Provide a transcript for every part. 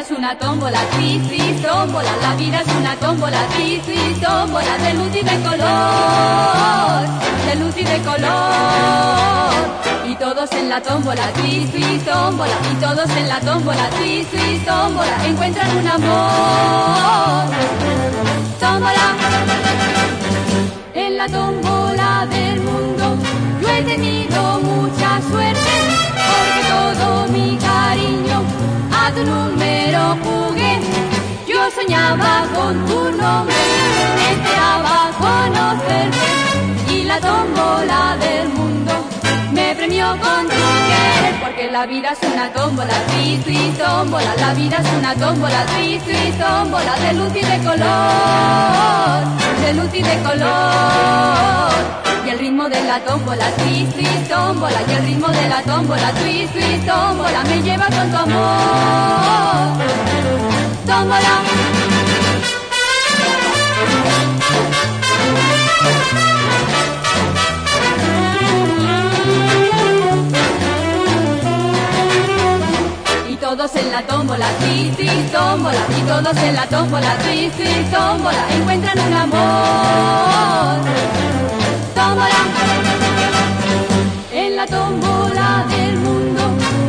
es una tómbola, tri, tri, tómbola, la vida es una tómbola, tri, tri, tómbola, de luz y de color, de luz y de color. Y todos en la tómbola, tri, tri, tómbola, y todos en la tómbola, tri, tri, tómbola, encuentran un amor. Soñaba con tu nombre, esperaba conocerte y la tómbola del mundo me premió con tu querer porque la vida es una tómbola, tri, tri, tómbola, la vida es una tómbola, tri, tri, tómbola, de luz y de color, de luz y de color. Y el ritmo de la tómbola, tri, tómbola, y el ritmo de la tómbola, tri, tómbola, me lleva con tu amor. Tómbola. En la tómbola, tri, tri, tómbola, y todos en la tómbola, tri, tri, tómbola, encuentran un amor. Tómbola, en la tómbola del mundo,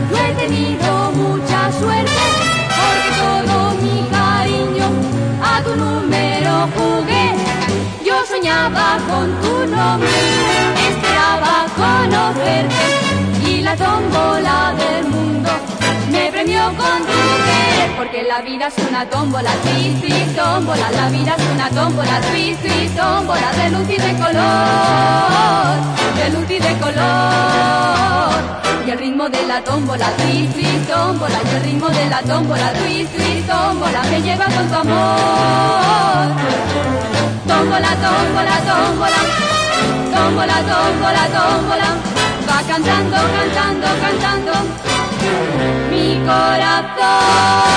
yo he tenido mucha suerte, porque todo mi cariño a tu número jugué. Yo soñaba con tu nombre, la vida es una tómbola, tri, tri, tómbola, la vida es una tómbola, tri, tri, tómbola, de luz y de color, de luz y de color. Y el ritmo de la tómbola, tri, tri, tómbola, y el ritmo de la tómbola, tri, tri, tómbola, me lleva con tu amor. Tómbola, tómbola, tómbola, tómbola, tómbola, tómbola, va cantando, cantando, cantando. Mi corazón.